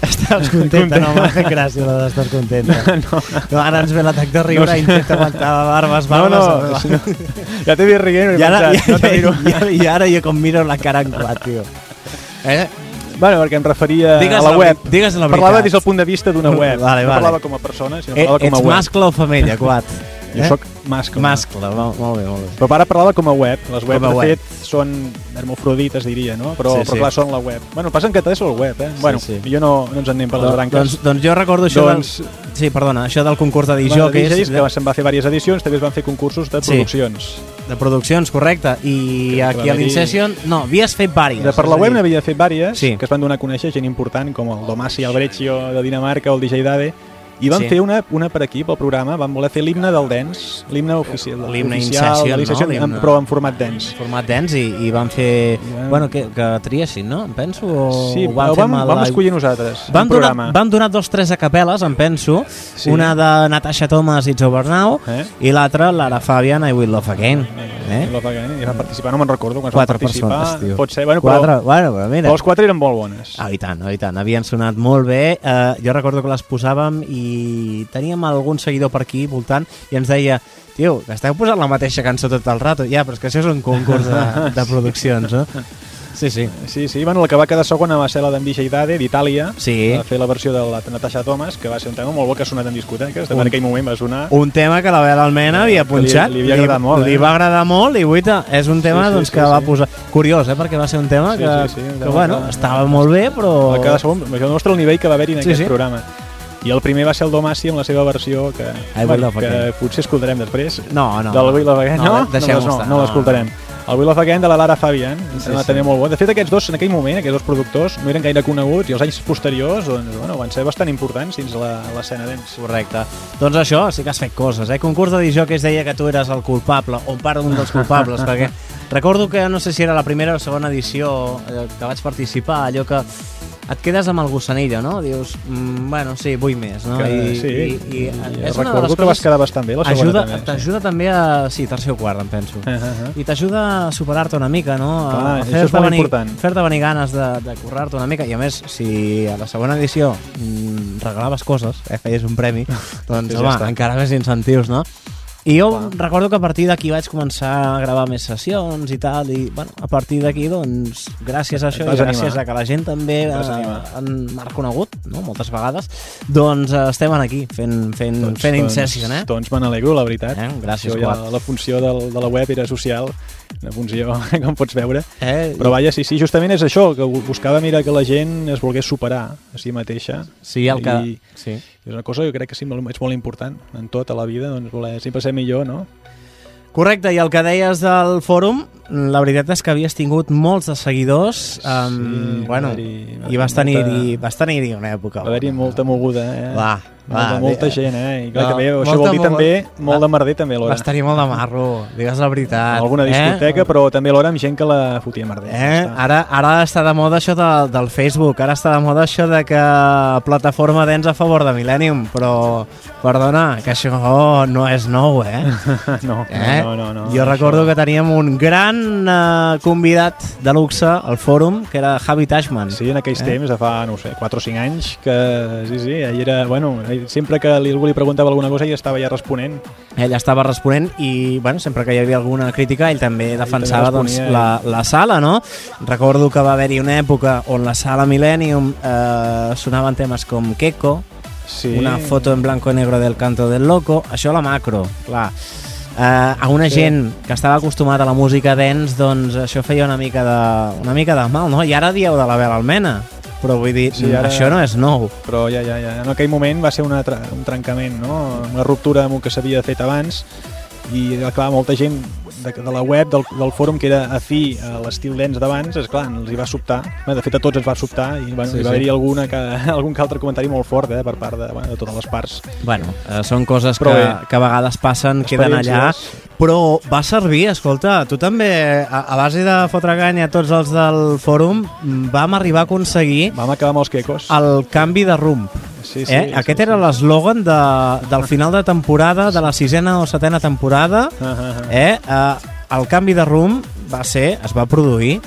Estàs (laughs) contenta, no? Fet (laughs) gràcia la d'estar contenta. No, no. Ara ens ve l'atac de riure, No, sí. intenta aguantar (laughs) barbes, No, barbes. no, barbes. no. ja t'he vist rient. I ara, pensat, i, no te miro. i, ara, I ara jo com miro la cara en clar, tio. Eh? Bueno, perquè em referia Digues a la la web. digues la Parlava veritat. des del punt de vista d'una web. Vale, no vale. parlava com a persona, sinó Eh, parlava com a ets web. mascle o femella, Quat? Jo sóc mascle. Mascle, molt, molt bé, molt bé. Però ara parlava com a web. Les a de web. fet, són hermofrodites, diria, no? Però, Sí, però sí. clar, són la web. Bueno, passa en català és el web, eh? bueno, sí. jo no, no ens en anem per les Doncs, branques. doncs, doncs jo recordo això Doncs- del... Sí, perdona, això del concurs de Bueno, de DJs, que se'n va fer diverses edicions, també es van fer concursos de Sí. produccions. de produccions, correcte. I Que aquí a l'Incession... No, havies fet vàries. De per la web dir- n'havia fet diverses, Sí. que es van donar a conèixer gent important, com el Domasi Albreccio de Dinamarca o el DJ Dade, i van Sí. fer una, una per aquí, pel programa, van voler fer l'himne del dance, l'himne oficial, L'himne oficial de l'Incession, no? en- però en format dance. format dens i, i van fer... van- Bueno, que, que triessin, no? Em penso, o Sí, ho van vam, vam escollir nosaltres, Van donar, programa. van donar dos, tres acapel·les, em penso. Sí. Una de Natasha Thomas, It's Over Now, Eh? i l'altra, Lara Fabian, I Will Love Again. Eh? I la Pagani, i van participar, no me'n recordo quan Quatre van participar. persones, tio. Pot ser, bueno, Quatre, però, bueno, però mira. però els quatre eren molt bones. Ah, i tant, oh, i tant. Havien sonat molt bé. Uh, jo recordo que les posàvem i teníem algun seguidor per aquí voltant i ens deia tio, que esteu posant la mateixa cançó tot el rato. Ja, però és que això és un concurs de, (laughs) de produccions, no? Sí, sí. Sí, sí, bueno, la que va quedar segona va ser la d'en Dade, d'Itàlia, Sí. va fer la versió de la Natasha Thomas, que va ser un tema molt bo que ha sonat en discoteques, Un- en aquell moment va sonar... Un tema que la Bela Almena havia punxat. li havia agradat molt, Li eh? va agradar molt i, guaita, és un tema Sí, sí, doncs, sí, que va sí. posar... Curiós, eh? Perquè va ser un tema Sí, que, sí, sí, un que tema bueno, que- estava molt bé, però... Va quedar segon, això demostra el nivell que va haver-hi en Sí, aquest sí. programa. I el primer va ser el Domasi amb la seva versió, que, Ai, bueno, que potser escoltarem després. No, no. del Will Love Again, no? deixem-ho no, no, estar. no l'escoltarem. El Will Love Again de la Lara Fabian, Sí, sembla sí. també molt bo. De fet, aquests dos, en aquell moment, aquests dos productors, no eren gaire coneguts i els anys posteriors doncs, bueno, van ser bastant importants dins la- l'escena dance. Correcte. Doncs això, sí que has fet coses, eh? Concurs de disc que es deia que tu eres el culpable, o part d'un dels culpables, (laughs) perquè recordo que no sé si era la primera o segona edició eh, que vaig participar, allò que et quedes amb el gossanillo, no? Dius, mm, bueno, sí, vull més, no? Que, I, sí, i, i, és una de les que vas quedar bastant bé, la segona Ajuda, també. t'ajuda també a... Sí, tercer o quart, em penso. Uh -huh. I t'ajuda a superar-te una mica, no? A, Clar, a això és molt venir, important. fer-te venir ganes de, de currar-te una mica. I a més, si a la segona edició mm, regalaves coses, eh, feies un premi, (laughs) doncs, Sí, ja home, està. encara més incentius, no? I jo recordo que a partir d'aquí vaig començar a gravar més sessions i tal, i bueno, a partir d'aquí, doncs, gràcies a això i gràcies animar. a que la gent també eh, m'ha reconegut, no?, moltes vegades, doncs eh, estem aquí fent, fent, fent Incession, eh? Doncs me n'alegro, la veritat. Eh, gràcies, Això ja, la funció del, de la web era social, una funció, com (laughs) pots veure. Eh, Però vaja, sí, sí, justament és això, que bu- buscava mirar que la gent es volgués superar a si mateixa. Sí, el que... I, Sí. és una cosa que jo crec que sí, és molt important en tot a la vida, doncs voler sempre ser millor, no? Correcte, i el que deies del fòrum, la veritat és que havies tingut molts de seguidors, um, Sí, bueno, i vas tenir-hi molta- vas tenir una època. Va haver-hi molta moguda, eh? Va, va, molta bé. gent, eh? I clar, No, també, això vol dir moguda. també molt Va. de merder, també, alhora. Vas tenir molt de marro, digues la veritat. En alguna discoteca, però també alhora amb gent que la fotia merder. Eh? Ara, ara està de moda això de, del Facebook, ara està de moda això de que plataforma dents a favor de Millennium, però, perdona, que això no és nou, eh? (laughs) no, Eh? no, no, no. jo recordo que teníem un gran eh, convidat de luxe al fòrum, que era Javi Tashman. Sí, en aquells Eh? temps, de fa, no sé, 4 o 5 anys, que sí, sí, ell era, bueno, ell, sempre que algú li preguntava alguna cosa, ell estava ja responent. Ell estava responent i, bueno, sempre que hi havia alguna crítica, ell també defensava també doncs, responia, la, la sala, no? Recordo que va haver-hi una època on la sala Millennium eh, sonaven temes com Keiko, Sí. una foto en blanco y negro del canto del loco, això a la macro, clar. Eh, a una Sí. gent que estava acostumat a la música dance, doncs això feia una mica de, una mica de mal, no? I ara dieu de la Bela Almena, però vull dir, Sí, ara- això no és nou. Però ja, ja, ja, en aquell moment va ser una, un trencament, no? una ruptura amb el que s'havia fet abans i, clar, molta gent de, de la web, del, del fòrum, que era afí a l'estil dance d'abans, és clar, els hi va sobtar. De fet, a tots ens va sobtar i bueno, Sí, hi va sí. haver-hi alguna que, (laughs) algun que altre comentari molt fort eh, per part de, bueno, de totes les parts. Bueno, eh, són coses que, Però bé. que a vegades passen, queden allà, però va servir, escolta, tu també, a, a base de fotre canya a tots els del fòrum, mm, vam arribar a aconseguir Vam acabar amb els quecos. el canvi de rumb. Sí, sí, eh? sí, Aquest sí. era l'eslògan de, del final de temporada, de la sisena o setena temporada. Ah, ah, ah. Eh? Eh, el canvi de rumb va ser, es va produir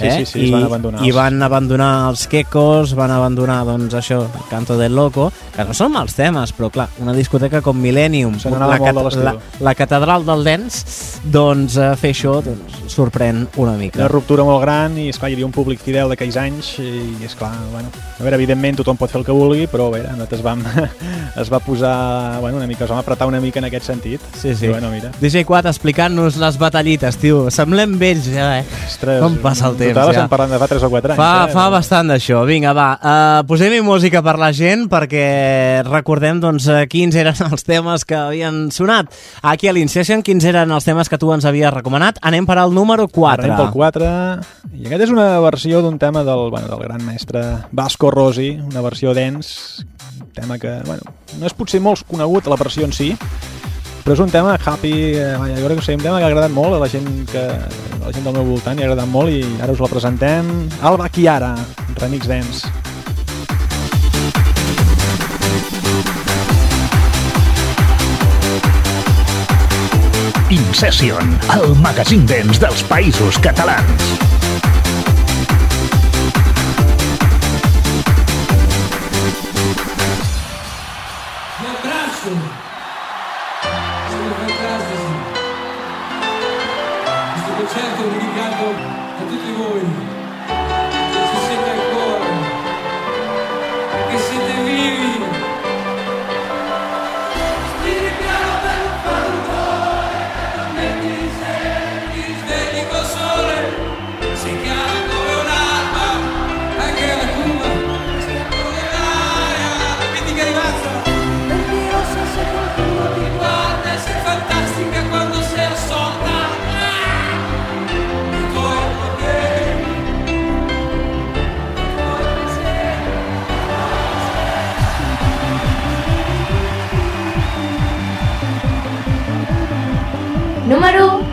Sí, eh? sí, sí, es van abandonar I van abandonar els quecos, van abandonar, doncs, això, Canto del Loco, que no són mals temes, però, clar, una discoteca com Millennium, la, l'estil. la, la catedral del dance, doncs, eh, fer això doncs, sorprèn una mica. Una ruptura molt gran i, esclar, hi havia un públic fidel d'aquells anys i, esclar, bueno, a veure, evidentment tothom pot fer el que vulgui, però a veure, nosaltres vam, (laughs) es va posar, bueno, una mica, es vam apretar una mica en aquest sentit. Sí, sí. I, bueno, mira, DJ 4 explicant-nos les batallites, tio. Semblem vells ja, eh? ostres, Com passa el temps, total, ja. parlant de fa 3 o 4 anys. Fa, eh? fa bastant d'això. Vinga, va, uh, posem-hi música per la gent perquè recordem doncs, eh, quins eren (laughs) els temes que havien sonat. Aquí a l'Incession, quins eren els temes que tu ens havies recomanat. Anem per al número 4. Anem pel 4 i aquest és una versió d'un tema del, bueno, del gran mestre Vasco Rossi, una versió un tema que bueno, no és potser molt conegut la versió en si, però és un tema happy, eh, jo crec que és un tema que ha agradat molt a la gent que a la gent del meu voltant i ha agradat molt i ara us la presentem Alba Chiara, remix dance. Incession, el magazín dents dels països catalans.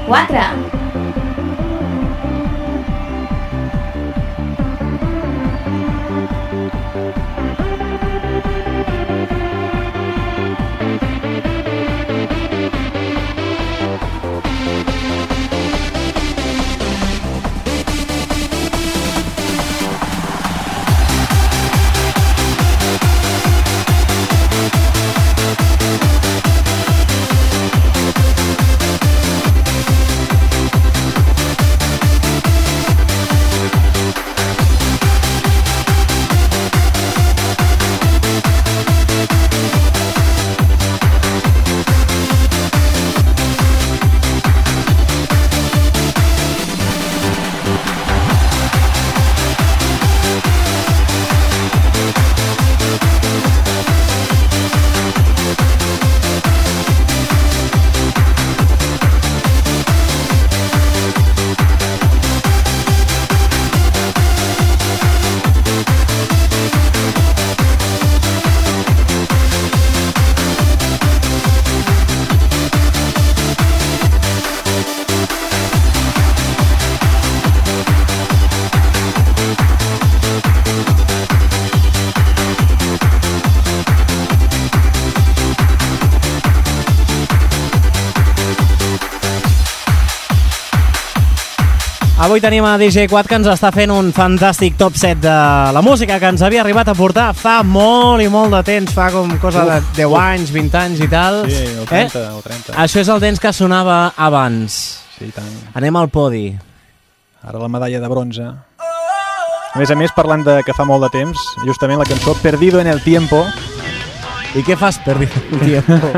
4. Avui tenim a DJ Quad que ens està fent un fantàstic top set de la música que ens havia arribat a portar fa molt i molt de temps, fa com cosa de 10 anys, 20 anys i tal. Sí, el 30, el 30. Això és el dents que sonava abans. Sí, tant. Anem al podi. Ara la medalla de bronze. A més a més, parlant de que fa molt de temps, justament la cançó Perdido en el tiempo, I què fas per dir el tiempo?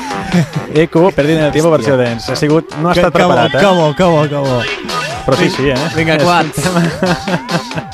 (laughs) Eco, Perdido en el tiempo, versió dance. Ha sigut, no ha estat que, preparat, que eh? bo, que bo, que bo. Però sí, sí, eh? Vinga, És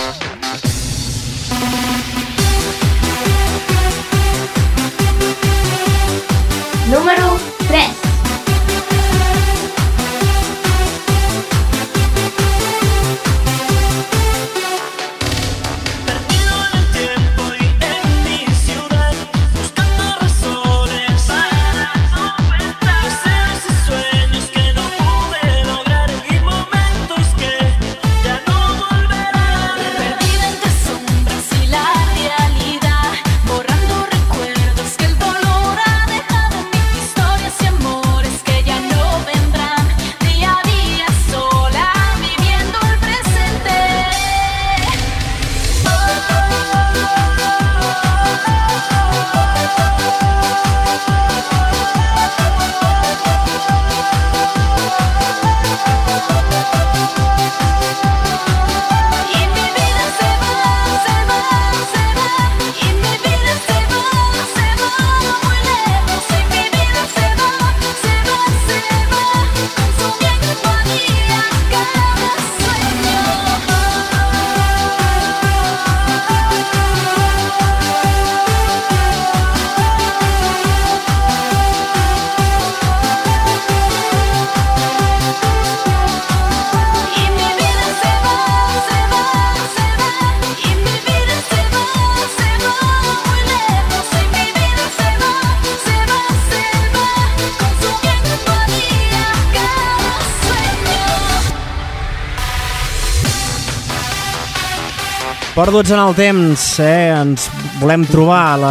Perduts en el temps, eh? ens volem trobar la,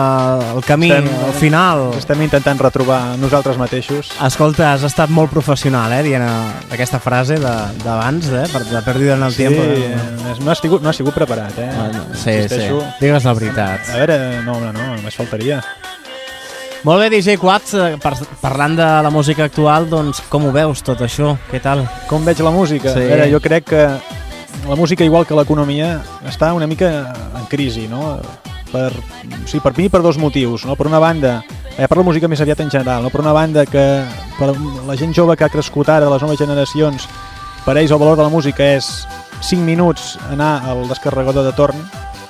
el camí, Estem- el final. Estem intentant retrobar nosaltres mateixos. Escolta, has estat molt professional, eh, dient eh, aquesta frase de- d'abans, eh, per, de perdido en el Sí, tiempo. eh, no ha sigut, no ha sigut preparat, eh? Bueno, sí, sí, Insisteixo. digues la veritat. A veure, no, no, no, només faltaria. Molt bé, DJ Quats, eh, par parlant de la música actual, doncs com ho veus tot això? Què tal? Com veig la música? Sí. A veure, jo crec que la música, igual que l'economia, està una mica en crisi, no? Per, sí, per mi per dos motius, no? Per una banda, eh, per la música més aviat en general, no? Per una banda que per la gent jove que ha crescut ara, de les noves generacions, per ells el valor de la música és 5 minuts anar al descarregador de torn,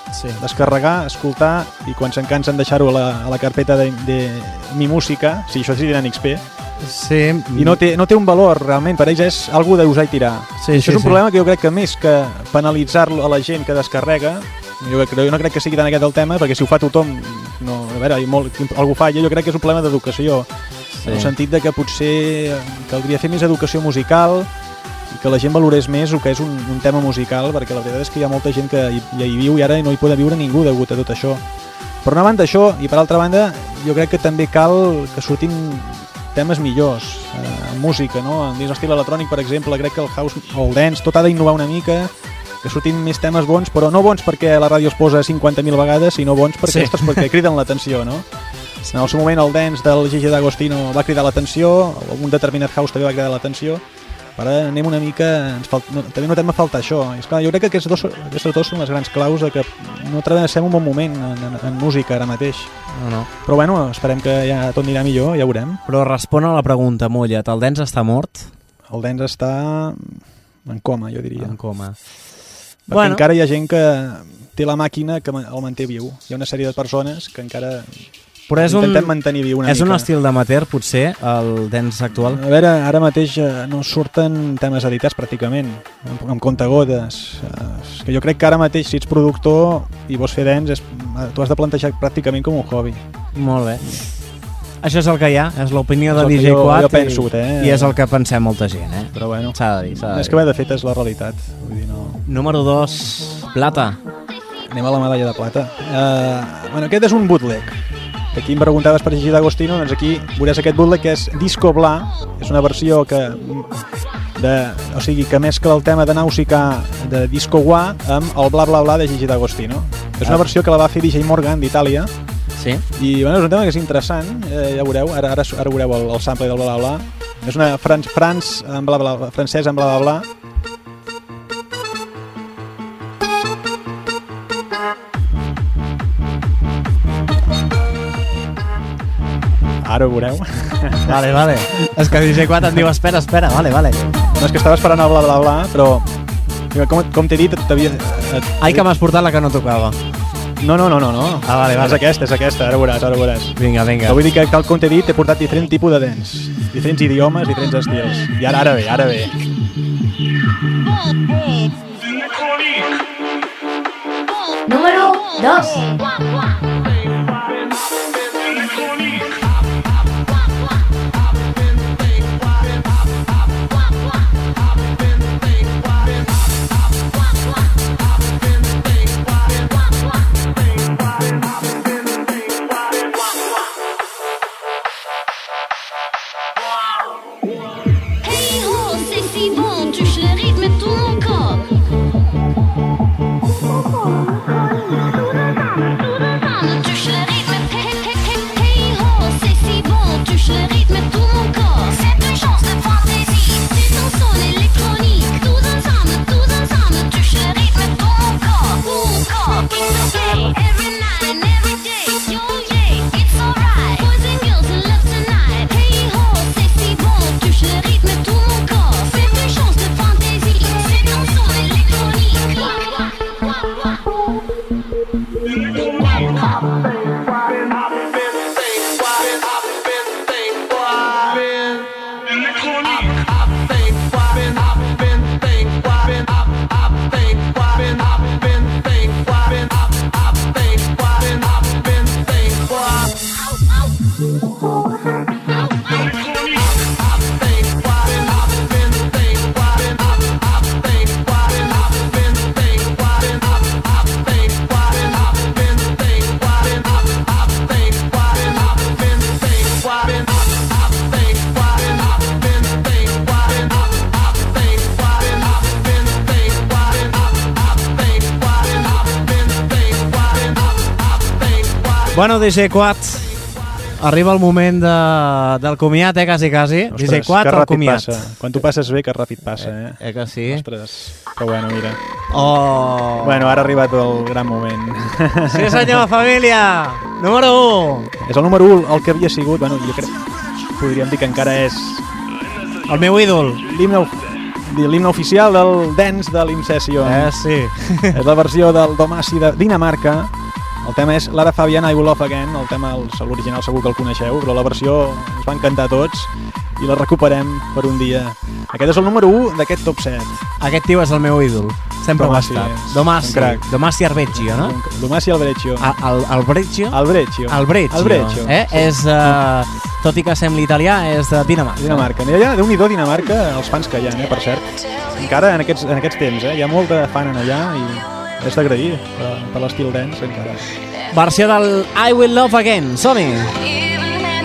Sí. descarregar, escoltar i quan se'n cansen deixar-ho a, la, a la carpeta de, de mi música, si això sí diran XP, Sí, i no té, no té un valor realment, per ells és algú d'usar i tirar. Sí, I sí, això és un sí. problema que jo crec que més que penalitzar-lo a la gent que descarrega, jo, crec, jo no crec que sigui tan aquest el tema, perquè si ho fa tothom, no, a veure, molt, algú falla, jo crec que és un problema d'educació, Sí. en el sentit de que potser caldria fer més educació musical i que la gent valorés més el que és un, un tema musical, perquè la veritat és que hi ha molta gent que hi, hi viu i ara no hi pot viure ningú degut a tot això. Per una banda això, i per altra banda, jo crec que també cal que surtin temes millors eh, música, no? Dins l'estil electrònic, per exemple, crec que el house o el dance, tot ha d'innovar una mica, que surtin més temes bons, però no bons perquè la ràdio es posa 50.000 vegades, sinó bons perquè, Sí. ostres, perquè criden l'atenció, no? En el seu moment el dance del Gigi D'Agostino va cridar l'atenció, un determinat house també va cridar l'atenció, ara anem una mica... Ens falta, no, també notem a faltar això. I esclar, jo crec que aquests dos, aquestes dos són les grans claus de que no travessem un bon moment en, en, en música ara mateix. No, no. Però bueno, esperem que ja tot anirà millor, ja veurem. Però respon a la pregunta, Molla't, el dens està mort? El dance està en coma, jo diria. En coma. Perquè Bueno. encara hi ha gent que té la màquina que el manté viu. Hi ha una sèrie de persones que encara Però és un, intentem mantenir viu una és mica. un estil d'amateur, potser, el dens actual? A veure, ara mateix eh, no surten temes editats pràcticament, amb, amb comptagotes. Eh, és que jo crec que ara mateix, si ets productor i vols fer és, eh, tu has de plantejar pràcticament com un hobby. Molt bé. Això és el que hi ha, és l'opinió de És DJ jo- Quat jo penso, i, eh? i és el que pensem molta gent, eh? Però bueno, S'ha de dir, s'ha de és dir. que bé, de fet és la realitat. Vull dir, no... Número 2, Plata. Anem a la medalla de plata. Uh, bueno, aquest és un bootleg. Que aquí em preguntaves per Gigi D'Agostino, doncs aquí veuràs aquest bootleg que és Disco Bla, és una versió que de, o sigui, que mescla el tema de Nausicaa de Disco Gua amb el Bla Bla Bla de Gigi D'Agostino. És una Ah. versió que la va fer DJ Morgan d'Itàlia Sí? i bueno, és un tema que és interessant, eh, ja veureu, ara, ara, ara veureu el, el sample del Bla Bla Bla. És una Franç, Franç amb bla, bla, francès amb Bla Bla Bla. Ara ho veureu. (laughs) Vale, vale. És que DJ Quat em diu, espera, espera, vale, vale. No és que estava esperant el bla bla bla, però com, com t'he dit, t'havia... et- Ai, que m'has portat la que no tocava. No, no, no, no, no. Ah, vale, vale. És aquesta, és aquesta, ara ho veuràs, ara ho veuràs. Vinga, vinga. Que vull dir que, tal com t'he dit, he portat diferent tipus de dents, diferents idiomes, diferents estils. I ara, ara ve, ara ve. Número 2. Bueno, DJ Quat, arriba el moment de, del comiat, eh, quasi, quasi. DJ Quat, que el comiat. passa. Quan tu passes bé, que ràpid passa, eh? Eh que sí? Ostres, que bueno, mira. Oh. Bueno, ara ha arribat el gran moment. (laughs) Sí, senyor, família! Número 1. És el número 1, el que havia sigut, bueno, jo crec, podríem dir que encara és El meu ídol. l'himne l'himne oficial del Dance de l'Incession. Eh, sí. (laughs) És la versió del Domasi de Dinamarca. El tema és Lara Fabian, I Will Love Again. El tema, l'original segur que el coneixeu, però la versió ens va encantar a tots i la recuperem per un dia. Aquest és el número 1 d'aquest top 7. Aquest tio és el meu ídol. Sempre ho ha estat. Domasi. Domasi Arbeggio, no? Domasi Albreccio. A- El, el Breccio? El Breccio. El Breccio. El Breccio. Eh? sí. És, uh, tot i que sembli italià, és de Dinamarca. Dinamarca. Ja, Déu-n'hi-do Dinamarca, els fans que hi ha, eh, per cert. Encara en aquests, en aquests temps, eh, hi ha molta fan en allà i és d'agrair per, per l'estil dance encara. Versió del I Will Love Again. Som-hi! Even in my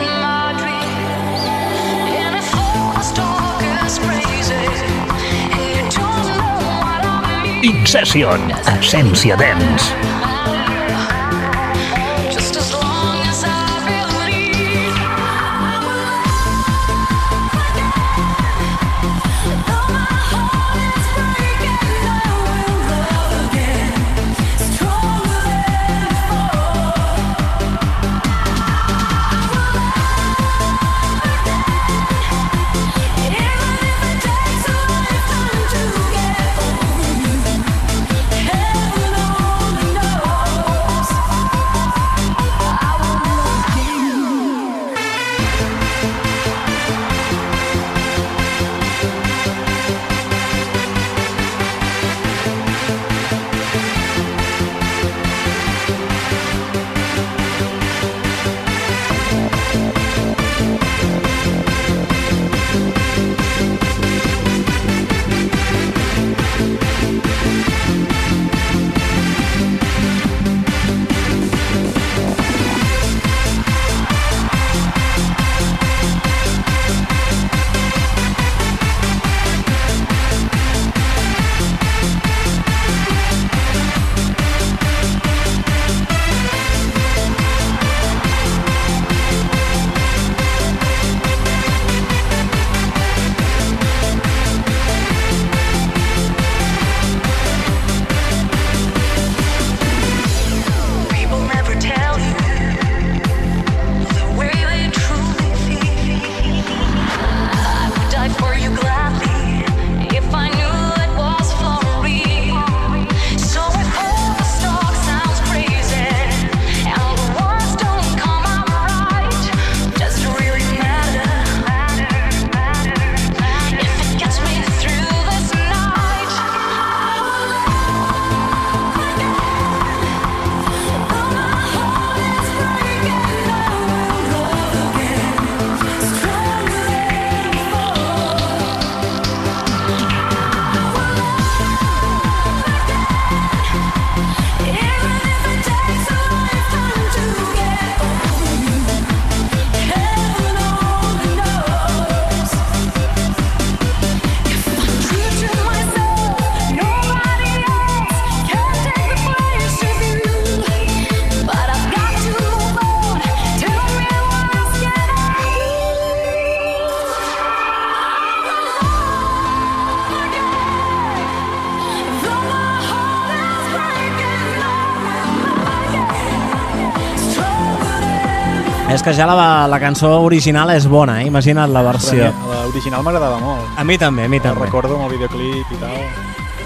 És que ja la, la cançó original és bona, eh? Imagina't la versió. L'original m'agradava molt. A mi també, a mi La també. recordo amb el videoclip i tal.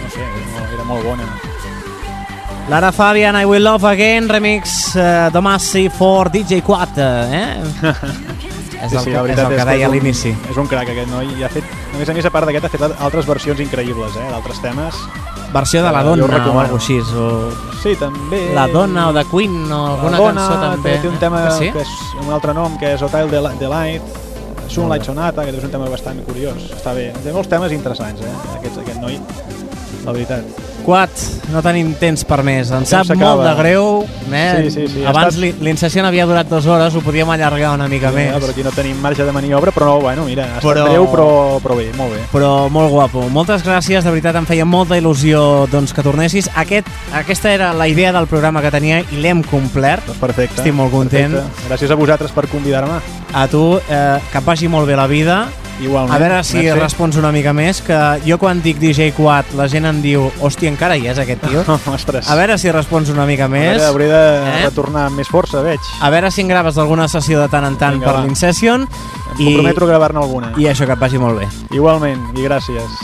No sé, era molt bona. Lara Fabian, I Will Love Again, remix uh, Domasi for DJ Quat, eh? és el, que, és el que deia a l'inici. És un crac aquest noi i ha fet, a més a més a part d'aquest ha fet altres versions increïbles, eh, d'altres temes. Versió de la dona o alguna així. O... Sí, també. La dona o de Queen o alguna dona, cançó també. Té un tema Que sí? que és un altre nom, que és Hotel de, de Light, Sunlight Sonata, que és un tema bastant curiós. Està bé. Té molts temes interessants, eh, aquest, aquest noi. La veritat. Quat, no tenim temps per més. Ens sap molt de greu. Eh? Sí, sí, sí, Abans estat- l'Incession havia durat dues hores, ho podíem allargar una mica més. Ja, però aquí no tenim marge de maniobra, però no, bueno, mira, ha estat Però- greu, però, però bé, molt bé. però molt guapo. Moltes gràcies, de veritat em feia molta il·lusió doncs, que tornessis. Aquest, aquesta era la idea del programa que tenia i l'hem complert. Doncs perfecte. Estic molt content. Perfecte. Gràcies a vosaltres per convidar-me. A tu, eh, que et vagi molt bé la vida. Igualment. A veure si Merci. respons una mica més, que jo quan dic DJ Quad la gent em diu, hòstia, encara hi és aquest tio. (laughs) Ostres. A veure si respons una mica A més. veure, hauré de Eh? retornar amb més força, veig. A veure si en graves alguna sessió de tant en tant Vinga, per l'Incession. Em comprometo a gravar-ne alguna. I això, que et vagi molt bé. Igualment, i gràcies.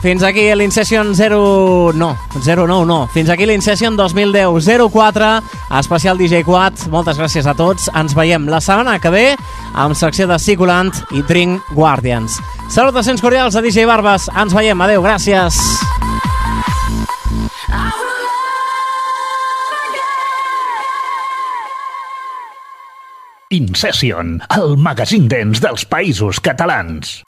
Fins aquí l'Incession 0... No, 09 no. Fins aquí l'Incession 2010-04, especial DJ Quad. Moltes gràcies a tots. Ens veiem la setmana que ve amb secció de Siculant i Drink Guardians. Salutacions cordials a DJ Barbas. Ens veiem. Adeu, gràcies. Incession, el magazín dents dels països catalans.